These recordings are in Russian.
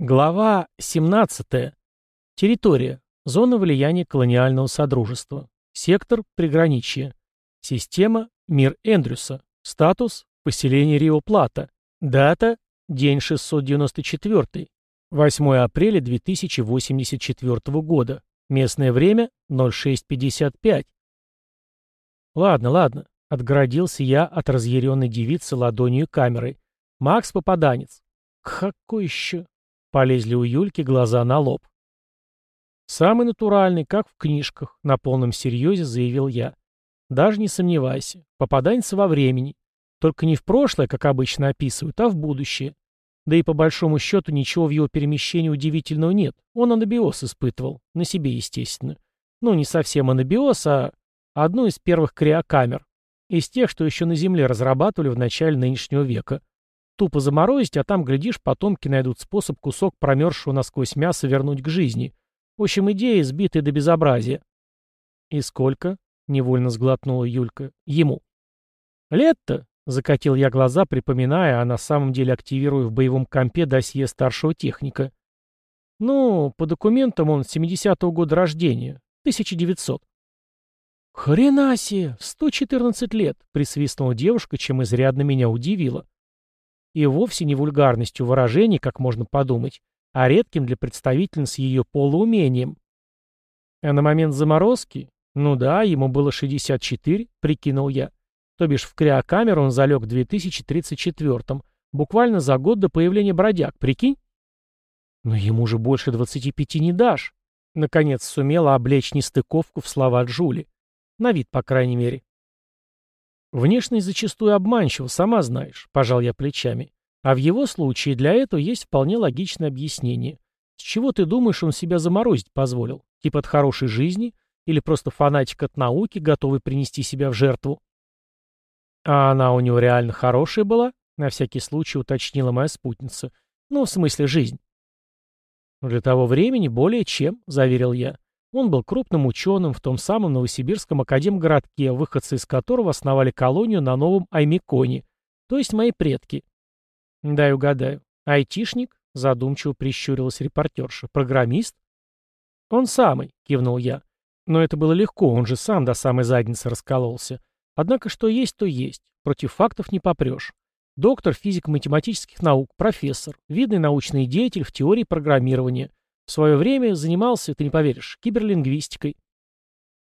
Глава 17. Территория. Зона влияния колониального содружества. Сектор приграничья. Система Мир Эндрюса. Статус Поселение Рио-Плата. Дата День 694. 8 апреля 2084 года. Местное время 06.55. Ладно, ладно. Отгородился я от разъяренной девицы ладонью камерой. Макс попаданец. Какой еще? Полезли у Юльки глаза на лоб. «Самый натуральный, как в книжках», — на полном серьезе заявил я. «Даже не сомневайся. Попаданец во времени. Только не в прошлое, как обычно описывают, а в будущее. Да и по большому счету ничего в его перемещении удивительного нет. Он анабиоз испытывал. На себе, естественно. Ну, не совсем анабиоз, а одну из первых криокамер. Из тех, что еще на Земле разрабатывали в начале нынешнего века. Тупо заморозить, а там, глядишь, потомки найдут способ кусок промерзшего насквозь мяса вернуть к жизни. В общем, идея сбитая до безобразия. «И сколько?» — невольно сглотнула Юлька. «Ему». «Лет-то?» — закатил я глаза, припоминая, а на самом деле активируя в боевом компе досье старшего техника. «Ну, по документам он 70-го года рождения. 1900». «Хрена себе! 114 лет!» — присвистнула девушка, чем изрядно меня удивила и вовсе не вульгарностью выражений, как можно подумать, а редким для представительниц ее полуумением. А на момент заморозки, ну да, ему было 64, прикинул я. То бишь в криокамеру он залег в 2034-м, буквально за год до появления бродяг, прикинь? Но ему же больше 25 не дашь. Наконец сумела облечь нестыковку в слова Джули. На вид, по крайней мере. Внешность зачастую обманчива, сама знаешь, пожал я плечами. А в его случае для этого есть вполне логичное объяснение. С чего ты думаешь, он себя заморозить позволил? Типа от хорошей жизни? Или просто фанатик от науки, готовый принести себя в жертву? А она у него реально хорошая была? На всякий случай уточнила моя спутница. Ну, в смысле, жизнь. Для того времени более чем, заверил я. Он был крупным ученым в том самом Новосибирском академгородке, выходцы из которого основали колонию на новом Аймиконе, то есть мои предки. Дай угадаю. Айтишник? Задумчиво прищурилась репортерша. Программист? Он самый, кивнул я. Но это было легко, он же сам до самой задницы раскололся. Однако что есть, то есть. Против фактов не попрешь. Доктор физико-математических наук, профессор, видный научный деятель в теории программирования – в свое время занимался, ты не поверишь, киберлингвистикой.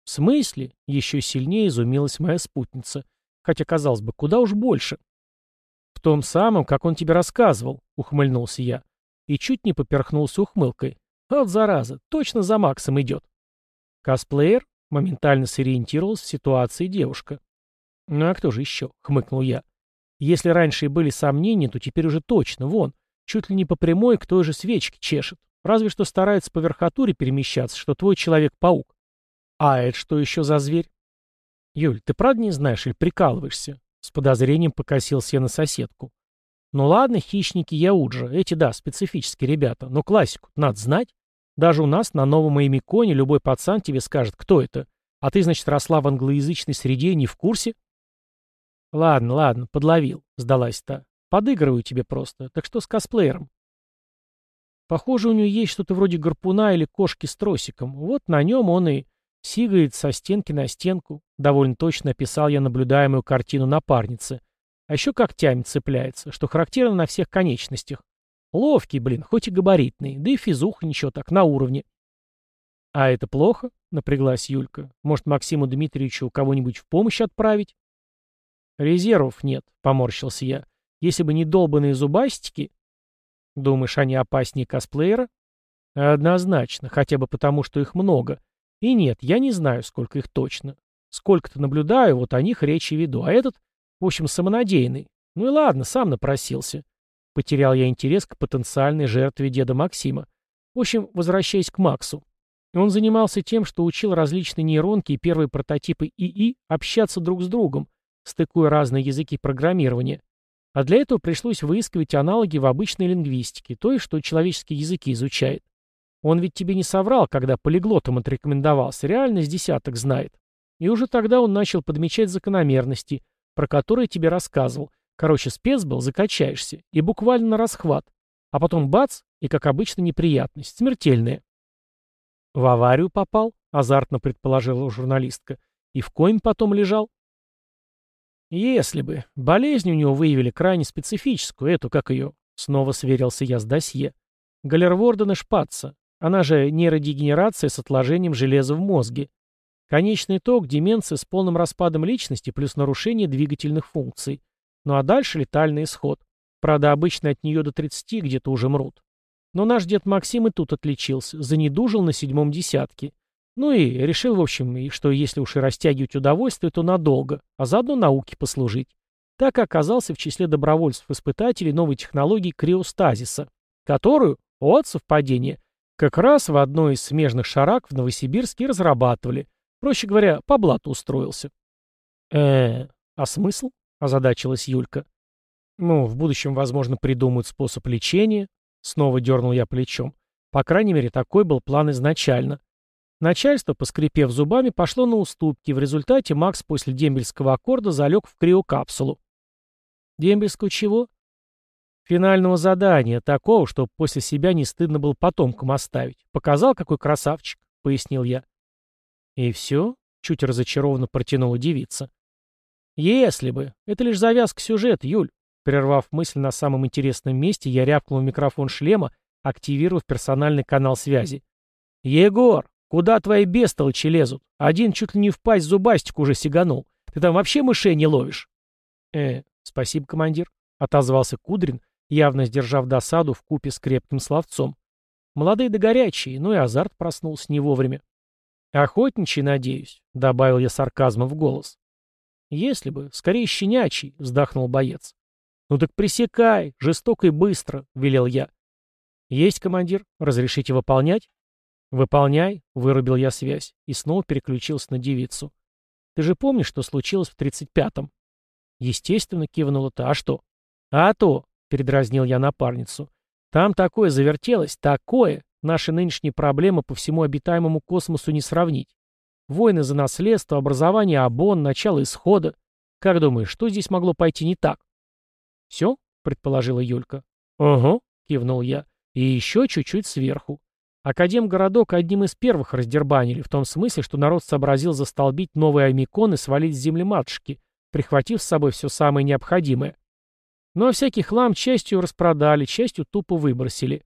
В смысле? Еще сильнее изумилась моя спутница. Хотя, казалось бы, куда уж больше. В том самом, как он тебе рассказывал, ухмыльнулся я. И чуть не поперхнулся ухмылкой. Вот зараза, точно за Максом идет. Косплеер моментально сориентировалась в ситуации девушка. «Ну а кто же еще?» — хмыкнул я. «Если раньше и были сомнения, то теперь уже точно, вон, чуть ли не по прямой к той же свечке чешет. Разве что старается по верхотуре перемещаться, что твой человек-паук. А это что еще за зверь? Юль, ты правда не знаешь или прикалываешься? С подозрением покосился я на соседку. Ну ладно, хищники Яуджа, эти, да, специфические ребята, но классику надо знать. Даже у нас на новом Эмиконе любой пацан тебе скажет, кто это. А ты, значит, росла в англоязычной среде и не в курсе? Ладно, ладно, подловил, сдалась та. Подыгрываю тебе просто. Так что с косплеером? Похоже, у него есть что-то вроде гарпуна или кошки с тросиком. Вот на нем он и сигает со стенки на стенку. Довольно точно описал я наблюдаемую картину напарницы. А еще когтями цепляется, что характерно на всех конечностях. Ловкий, блин, хоть и габаритный, да и физуха ничего так, на уровне. «А это плохо?» — напряглась Юлька. «Может, Максиму Дмитриевичу кого-нибудь в помощь отправить?» «Резервов нет», — поморщился я. «Если бы не долбанные зубастики...» Думаешь, они опаснее косплеера? Однозначно, хотя бы потому, что их много. И нет, я не знаю, сколько их точно. Сколько-то наблюдаю, вот о них речи веду. А этот, в общем, самонадеянный. Ну и ладно, сам напросился. Потерял я интерес к потенциальной жертве деда Максима. В общем, возвращаясь к Максу. Он занимался тем, что учил различные нейронки и первые прототипы ИИ общаться друг с другом, стыкуя разные языки программирования. А для этого пришлось выискивать аналоги в обычной лингвистике, то есть, что человеческие языки изучает. Он ведь тебе не соврал, когда полиглотом отрекомендовался, реально с десяток знает. И уже тогда он начал подмечать закономерности, про которые тебе рассказывал. Короче, спец был, закачаешься. И буквально на расхват. А потом бац, и, как обычно, неприятность, смертельная. В аварию попал, азартно предположила журналистка. И в коем потом лежал? Если бы. Болезнь у него выявили крайне специфическую, эту, как ее, снова сверился я с досье. Галервордена шпатца. Она же нейродегенерация с отложением железа в мозге. Конечный итог – деменция с полным распадом личности плюс нарушение двигательных функций. Ну а дальше летальный исход. Правда, обычно от нее до 30 где-то уже мрут. Но наш дед Максим и тут отличился, занедужил на седьмом десятке. Ну и решил, в общем, что если уж и растягивать удовольствие, то надолго, а заодно науке послужить. Так и оказался в числе добровольцев-испытателей новой технологии криостазиса, которую, от совпадения, как раз в одной из смежных шарак в Новосибирске разрабатывали. Проще говоря, по блату устроился. э а смысл?» — озадачилась Юлька. «Ну, в будущем, возможно, придумают способ лечения». Снова дернул я плечом. По крайней мере, такой был план изначально. Начальство, поскрипев зубами, пошло на уступки. В результате Макс после дембельского аккорда залег в криокапсулу. Дембельского чего? Финального задания, такого, что после себя не стыдно было потомкам оставить. Показал, какой красавчик, пояснил я. И все? Чуть разочарованно протянула девица. Если бы. Это лишь завязка сюжета, Юль. Прервав мысль на самом интересном месте, я рявкнул в микрофон шлема, активировав персональный канал связи. «Егор, куда твои бестолочи лезут? Один чуть ли не в пасть зубастик уже сиганул. Ты там вообще мышей не ловишь?» «Э, спасибо, командир», — отозвался Кудрин, явно сдержав досаду в купе с крепким словцом. Молодые да горячие, ну и азарт проснулся не вовремя. «Охотничий, надеюсь», — добавил я сарказма в голос. «Если бы, скорее щенячий», — вздохнул боец. «Ну так пресекай, жестоко и быстро», — велел я. «Есть, командир. Разрешите выполнять?» «Выполняй», — вырубил я связь и снова переключился на девицу. «Ты же помнишь, что случилось в тридцать пятом?» Естественно, кивнула та. «А что?» «А то», — передразнил я напарницу. «Там такое завертелось, такое! Наши нынешние проблемы по всему обитаемому космосу не сравнить. Войны за наследство, образование ОБОН, начало исхода. Как думаешь, что здесь могло пойти не так?» «Все?» — предположила Юлька. «Угу», — кивнул я. «И еще чуть-чуть сверху. Академгородок одним из первых раздербанили, в том смысле, что народ сообразил застолбить новые омикон и свалить с земли матушки, прихватив с собой все самое необходимое. А всякий хлам частью распродали, частью тупо выбросили.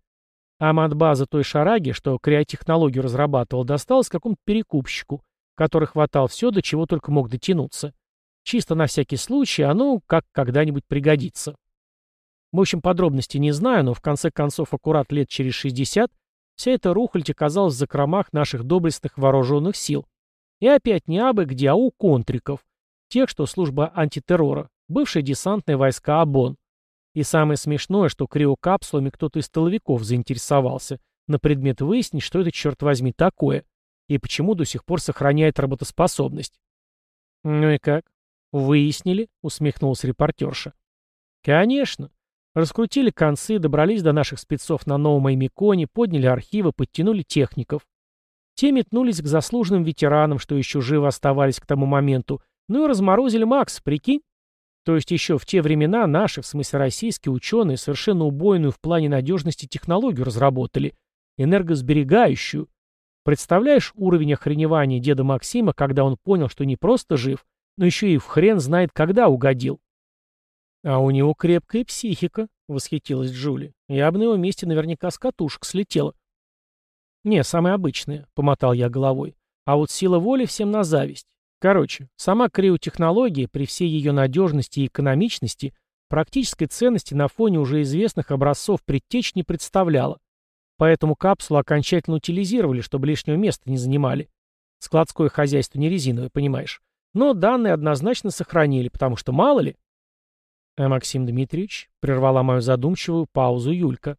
А матбаза той шараги, что криотехнологию разрабатывал, досталась какому-то перекупщику, который хватал все, до чего только мог дотянуться. Чисто на всякий случай, оно как когда-нибудь пригодится. В общем, подробностей не знаю, но в конце концов, аккурат лет через 60, вся эта рухлядь оказалась в закромах наших доблестных вооруженных сил. И опять не абы где, а у контриков, тех, что служба антитеррора, бывшие десантные войска ОБОН. И самое смешное, что криокапсулами кто-то из столовиков заинтересовался на предмет выяснить, что это, черт возьми, такое, и почему до сих пор сохраняет работоспособность. Ну и как? «Выяснили?» — усмехнулась репортерша. «Конечно. Раскрутили концы, добрались до наших спецов на новом Аймиконе, подняли архивы, подтянули техников. Те метнулись к заслуженным ветеранам, что еще живо оставались к тому моменту, ну и разморозили Макс, прикинь? То есть еще в те времена наши, в смысле российские ученые, совершенно убойную в плане надежности технологию разработали, энергосберегающую. Представляешь уровень охреневания деда Максима, когда он понял, что не просто жив, но еще и в хрен знает, когда угодил. А у него крепкая психика, восхитилась Джули. Я бы на его месте наверняка с катушек слетела. Не, самое обычное, помотал я головой. А вот сила воли всем на зависть. Короче, сама криотехнология, при всей ее надежности и экономичности, практической ценности на фоне уже известных образцов предтеч не представляла. Поэтому капсулу окончательно утилизировали, чтобы лишнего места не занимали. Складское хозяйство не резиновое, понимаешь. Но данные однозначно сохранили, потому что мало ли. А Максим Дмитриевич прервала мою задумчивую паузу Юлька.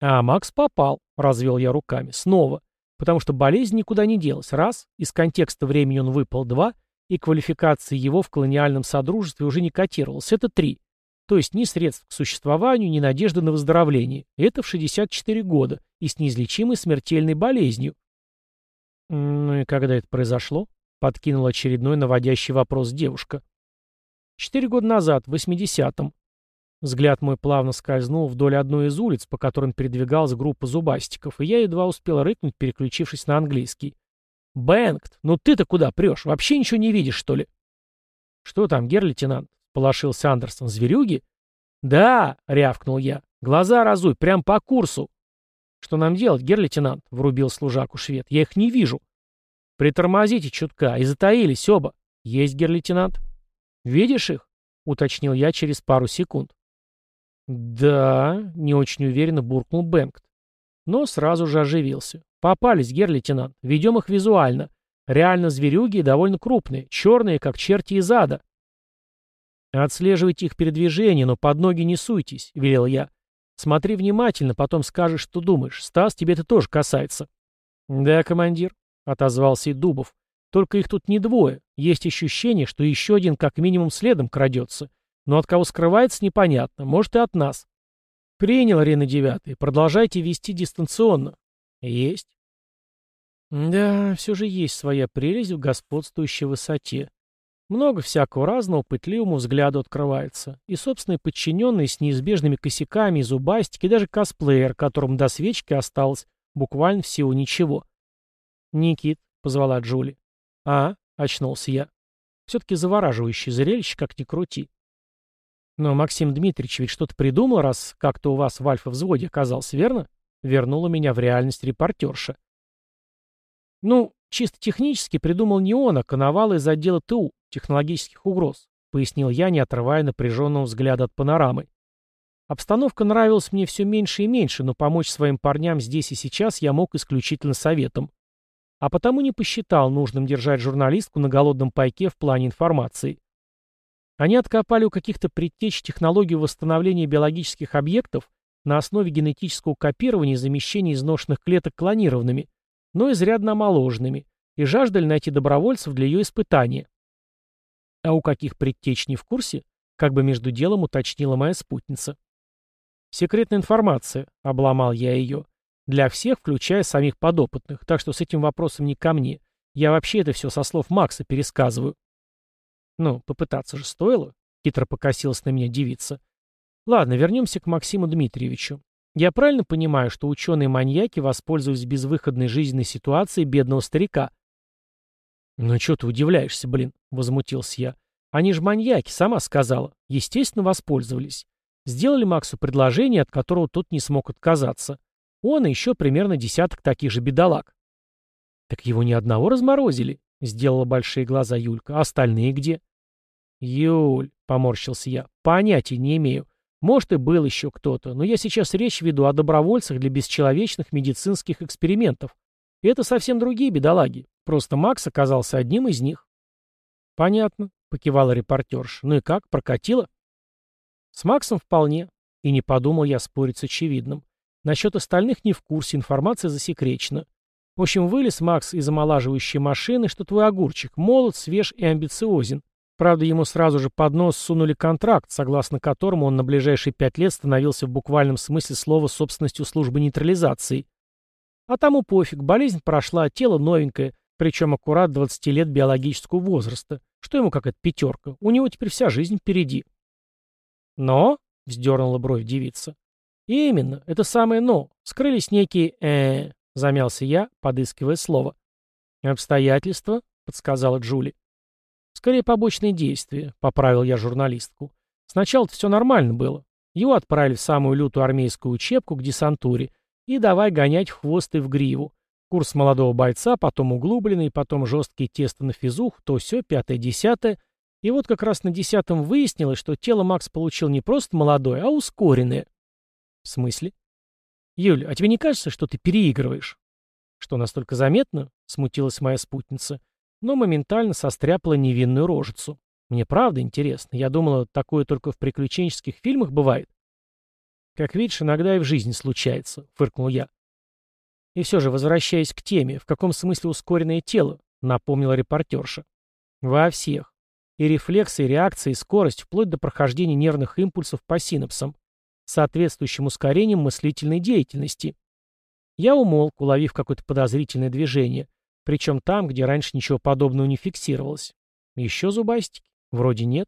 А Макс попал, развел я руками, снова, потому что болезнь никуда не делась, раз, из контекста времени он выпал, два, и квалификация его в колониальном содружестве уже не котировалась, это три. То есть ни средств к существованию, ни надежды на выздоровление. Это в 64 года и с неизлечимой смертельной болезнью. Ну и когда это произошло? Подкинул очередной наводящий вопрос девушка. Четыре года назад, в 80-м. Взгляд мой плавно скользнул вдоль одной из улиц, по которым передвигалась группа зубастиков, и я едва успел рыкнуть, переключившись на английский. «Бэнгт, ну ты-то куда прешь? Вообще ничего не видишь, что ли?» «Что там, гер-лейтенант?» — полошился Андерсон. «Зверюги?» «Да!» — рявкнул я. «Глаза разуй, прям по курсу!» «Что нам делать, гер-лейтенант?» — врубил служаку швед. «Я их не вижу». «Притормозите чутка, и затаились оба». «Есть, гер-лейтенант». «Видишь их?» — уточнил я через пару секунд. «Да», — не очень уверенно буркнул Бэнкт. Но сразу же оживился. «Попались, гер-лейтенант. Ведем их визуально. Реально зверюги и довольно крупные, черные, как черти из ада». «Отслеживайте их передвижение, но под ноги не суйтесь», — велел я. «Смотри внимательно, потом скажешь, что думаешь. Стас, тебе это тоже касается». «Да, командир», — отозвался и Дубов. «Только их тут не двое. Есть ощущение, что еще один как минимум следом крадется. Но от кого скрывается, непонятно. Может, и от нас. Принял, Рина Девятый. Продолжайте вести дистанционно. Есть. Да, все же есть своя прелесть в господствующей высоте. Много всякого разного пытливому взгляду открывается. И собственные подчиненные с неизбежными косяками зубастики, даже косплеер, которому до свечки осталось буквально всего ничего. «Никит», — позвала Джули. «А?» — очнулся я. «Все-таки завораживающее зрелище, как ни крути». «Но Максим Дмитриевич ведь что-то придумал, раз как-то у вас в альфа-взводе оказался, верно?» Вернула меня в реальность репортерша. «Ну, чисто технически придумал не он, а Коновал из отдела ТУ, технологических угроз», пояснил я, не отрывая напряженного взгляда от панорамы. Обстановка нравилась мне все меньше и меньше, но помочь своим парням здесь и сейчас я мог исключительно советом. А потому не посчитал нужным держать журналистку на голодном пайке в плане информации. Они откопали у каких-то предтеч технологию восстановления биологических объектов на основе генетического копирования и замещения изношенных клеток клонированными, но изрядно омоложенными, и жаждали найти добровольцев для ее испытания. А у каких предтеч не в курсе, как бы между делом уточнила моя спутница. «Секретная информация», — обломал я ее, — «для всех, включая самих подопытных, так что с этим вопросом не ко мне. Я вообще это все со слов Макса пересказываю». Ну, попытаться же стоило, хитро покосилась на меня девица. Ладно, вернемся к Максиму Дмитриевичу. Я правильно понимаю, что ученые-маньяки воспользовались безвыходной жизненной ситуацией бедного старика? Ну что ты удивляешься, блин, возмутился я. Они же маньяки, сама сказала. Естественно, воспользовались. Сделали Максу предложение, от которого тот не смог отказаться. Он и еще примерно десяток таких же бедолаг. Так его ни одного разморозили, сделала большие глаза Юлька. А остальные где? «Юль», — поморщился я, — «понятия не имею. Может, и был еще кто-то, но я сейчас речь веду о добровольцах для бесчеловечных медицинских экспериментов. Это совсем другие бедолаги. Просто Макс оказался одним из них». «Понятно», — покивала репортерша. «Ну и как, прокатило?» «С Максом вполне». И не подумал я спорить с очевидным. Насчет остальных не в курсе, информация засекречена. В общем, вылез Макс из омолаживающей машины, что твой огурчик молод, свеж и амбициозен. Правда, ему сразу же под нос сунули контракт, согласно которому он на ближайшие пять лет становился в буквальном смысле слова собственностью службы нейтрализации. А тому пофиг, болезнь прошла, тело новенькое, причем аккурат 20 лет биологического возраста. Что ему как это пятерка? У него теперь вся жизнь впереди. Но, — вздернула бровь девица, — именно, это самое «но». Скрылись некие, э, замялся я, подыскивая слово. Обстоятельства, — подсказала Джули. Скорее побочные действия, поправил я журналистку. Сначала-то все нормально было. Его отправили в самую лютую армейскую учебку к десантуре и давай гонять в хвост и в гриву. Курс молодого бойца, потом углубленный, потом жесткие тесты на физух, то все, пятое-десятое. И вот как раз на десятом выяснилось, что тело Макс получил не просто молодое, а ускоренное. В смысле? Юль, а тебе не кажется, что ты переигрываешь? Что, настолько заметно? Смутилась моя спутница но моментально состряпала невинную рожицу. Мне правда интересно. Я думала, такое только в приключенческих фильмах бывает. Как видишь, иногда и в жизни случается, фыркнул я. И все же, возвращаясь к теме, в каком смысле ускоренное тело, напомнила репортерша. Во всех. И рефлексы, и реакции, и скорость, вплоть до прохождения нервных импульсов по синапсам, соответствующим ускорением мыслительной деятельности. Я умолк, уловив какое-то подозрительное движение, причем там, где раньше ничего подобного не фиксировалось. Еще зубастики? Вроде нет.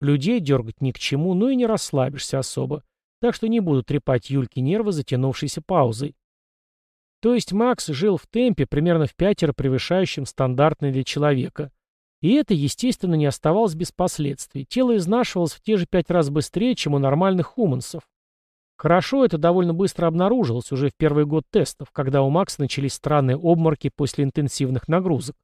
Людей дергать ни к чему, ну и не расслабишься особо. Так что не буду трепать Юльке нервы затянувшейся паузой. То есть Макс жил в темпе, примерно в пятеро превышающем стандартный для человека. И это, естественно, не оставалось без последствий. Тело изнашивалось в те же пять раз быстрее, чем у нормальных хумансов. Хорошо это довольно быстро обнаружилось уже в первый год тестов, когда у Макса начались странные обморки после интенсивных нагрузок.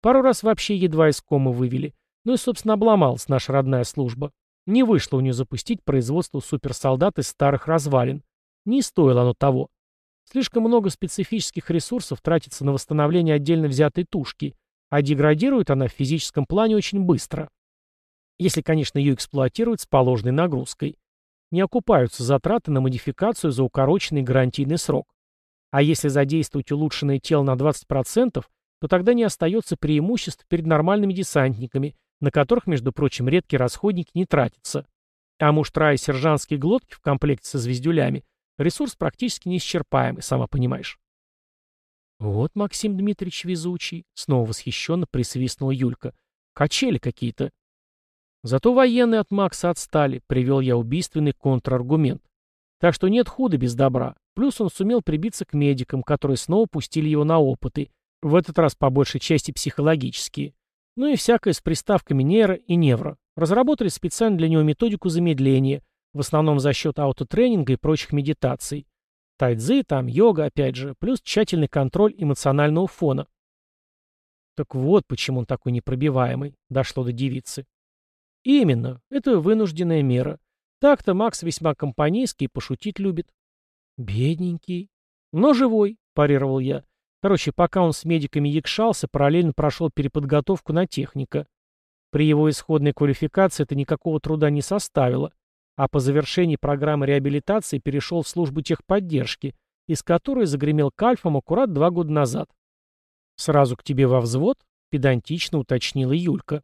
Пару раз вообще едва из комы вывели. Ну и, собственно, обломалась наша родная служба. Не вышло у нее запустить производство суперсолдат из старых развалин. Не стоило оно того. Слишком много специфических ресурсов тратится на восстановление отдельно взятой тушки, а деградирует она в физическом плане очень быстро. Если, конечно, ее эксплуатируют с положенной нагрузкой. Не окупаются затраты на модификацию за укороченный гарантийный срок. А если задействовать улучшенное тело на 20%, то тогда не остается преимуществ перед нормальными десантниками, на которых, между прочим, редкие расходники не тратятся. А муштра и сержантские глотки в комплекте со звездюлями – ресурс практически неисчерпаемый, сама понимаешь. «Вот Максим Дмитриевич везучий», — снова восхищенно присвистнула Юлька. «Качели какие-то». Зато военные от Макса отстали, привел я убийственный контраргумент. Так что нет худа без добра. Плюс он сумел прибиться к медикам, которые снова пустили его на опыты, в этот раз по большей части психологические. Ну и всякое с приставками нейро и невро. Разработали специально для него методику замедления, в основном за счет аутотренинга и прочих медитаций. Тайцзы, там йога, опять же, плюс тщательный контроль эмоционального фона. Так вот, почему он такой непробиваемый, дошло до девицы. Именно, это вынужденная мера. Так-то Макс весьма компанейский и пошутить любит. Бедненький. Но живой, парировал я. Короче, пока он с медиками якшался, параллельно прошел переподготовку на техника. При его исходной квалификации это никакого труда не составило, а по завершении программы реабилитации перешел в службу техподдержки, из которой загремел кальфом аккурат два года назад. «Сразу к тебе во взвод?» — педантично уточнила Юлька.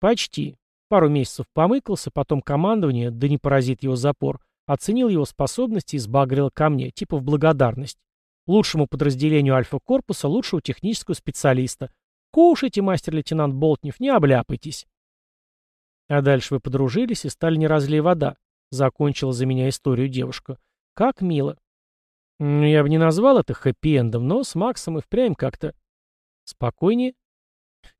«Почти. Пару месяцев помыкался, потом командование, да не поразит его запор, оценил его способности и сбагрил ко мне, типа в благодарность. Лучшему подразделению Альфа-корпуса, лучшего технического специалиста. Кушайте, мастер-лейтенант Болтнев, не обляпайтесь. А дальше вы подружились и стали не разлей вода. Закончила за меня историю девушка. Как мило. Я бы не назвал это хэппи-эндом, но с Максом и впрямь как-то... Спокойнее?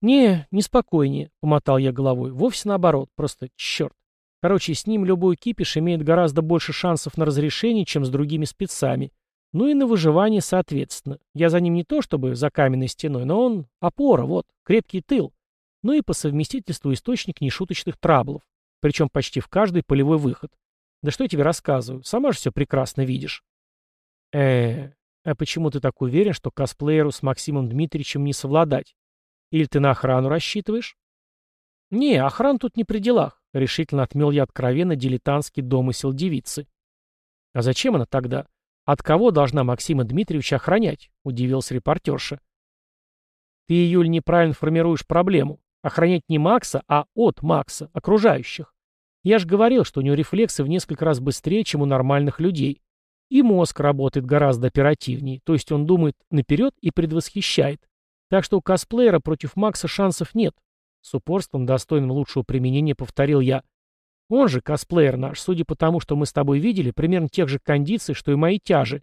Не, не спокойнее, помотал я головой. Вовсе наоборот, просто черт. Короче, с ним любой кипиш имеет гораздо больше шансов на разрешение, чем с другими спецами. Ну и на выживание соответственно. Я за ним не то чтобы за каменной стеной, но он опора, вот, крепкий тыл. Ну и по совместительству источник нешуточных траблов. Причем почти в каждый полевой выход. Да что я тебе рассказываю, сама же все прекрасно видишь. э а почему ты так уверен, что косплееру с Максимом Дмитриевичем не совладать? Или ты на охрану рассчитываешь? Не, охран тут не при делах, решительно отмел я откровенно дилетантский домысел девицы. А зачем она тогда? «От кого должна Максима Дмитриевича охранять?» — удивился репортерша. «Ты, Юль, неправильно формируешь проблему. Охранять не Макса, а от Макса, окружающих. Я же говорил, что у него рефлексы в несколько раз быстрее, чем у нормальных людей. И мозг работает гораздо оперативнее, то есть он думает наперед и предвосхищает. Так что у косплеера против Макса шансов нет. С упорством, достойным лучшего применения, повторил я. Он же, косплеер наш, судя по тому, что мы с тобой видели, примерно тех же кондиций, что и мои тяжи.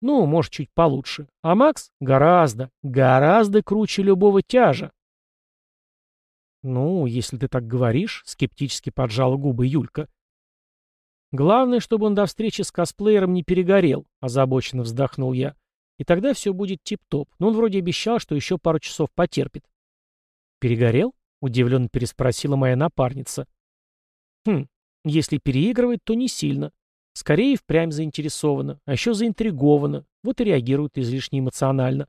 Ну, может, чуть получше. А Макс гораздо, гораздо круче любого тяжа. Ну, если ты так говоришь, скептически поджала губы Юлька. Главное, чтобы он до встречи с косплеером не перегорел, озабоченно вздохнул я. И тогда все будет тип-топ. Но он вроде обещал, что еще пару часов потерпит. Перегорел? Удивленно переспросила моя напарница. Хм, если переигрывает, то не сильно. Скорее впрямь заинтересована, а еще заинтригована, вот и реагирует излишне эмоционально.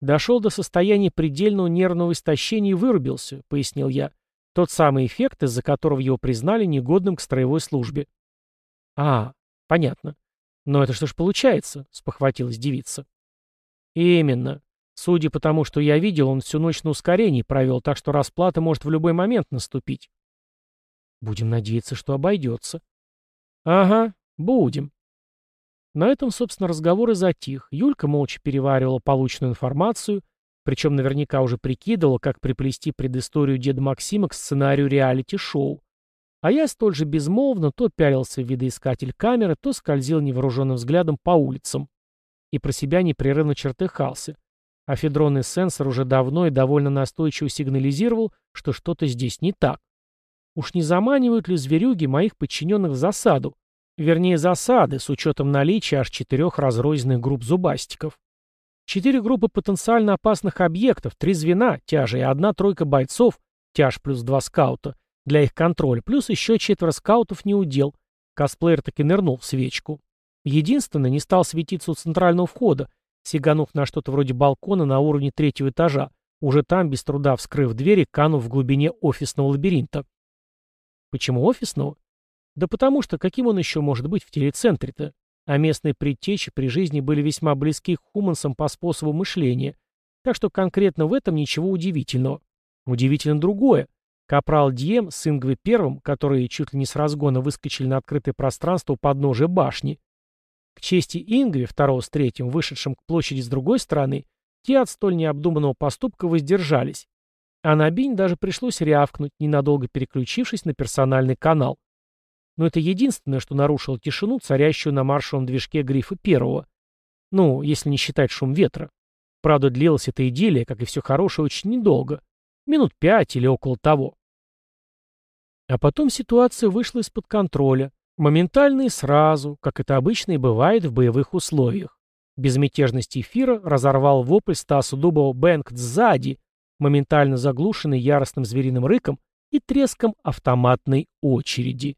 Дошел до состояния предельного нервного истощения и вырубился, пояснил я. Тот самый эффект, из-за которого его признали негодным к строевой службе. А, понятно. Но это что ж получается, спохватилась девица. Именно. Судя по тому, что я видел, он всю ночь на ускорении провел, так что расплата может в любой момент наступить. Будем надеяться, что обойдется. Ага, будем. На этом, собственно, разговор и затих. Юлька молча переваривала полученную информацию, Причем наверняка уже прикидывал, как приплести предысторию деда Максима к сценарию реалити-шоу. А я столь же безмолвно то пялился в видоискатель камеры, то скользил невооруженным взглядом по улицам. И про себя непрерывно чертыхался. А федронный сенсор уже давно и довольно настойчиво сигнализировал, что что-то здесь не так. Уж не заманивают ли зверюги моих подчиненных в засаду? Вернее, засады, с учетом наличия аж четырех разрозненных групп зубастиков. Четыре группы потенциально опасных объектов, три звена, тяжи и одна тройка бойцов, тяж плюс два скаута, для их контроля, плюс еще четверо скаутов не удел. Косплеер таки нырнул в свечку. Единственное, не стал светиться у центрального входа, сиганув на что-то вроде балкона на уровне третьего этажа, уже там, без труда вскрыв двери, канув в глубине офисного лабиринта. Почему офисного? Да потому что каким он еще может быть в телецентре-то? а местные предтечи при жизни были весьма близки к хумансам по способу мышления, так что конкретно в этом ничего удивительного. Удивительно другое. Капрал Дием с Ингвы Первым, которые чуть ли не с разгона выскочили на открытое пространство у подножия башни. К чести Ингви, второго с третьим, вышедшим к площади с другой стороны, те от столь необдуманного поступка воздержались. А на Бинь даже пришлось рявкнуть, ненадолго переключившись на персональный канал. Но это единственное, что нарушило тишину, царящую на маршевом движке грифа первого. Ну, если не считать шум ветра. Правда, длилась эта идиллия, как и все хорошее, очень недолго. Минут пять или около того. А потом ситуация вышла из-под контроля. Моментально и сразу, как это обычно и бывает в боевых условиях. Безмятежность эфира разорвал вопль Стаса Дубова «Бэнк сзади», моментально заглушенный яростным звериным рыком и треском автоматной очереди.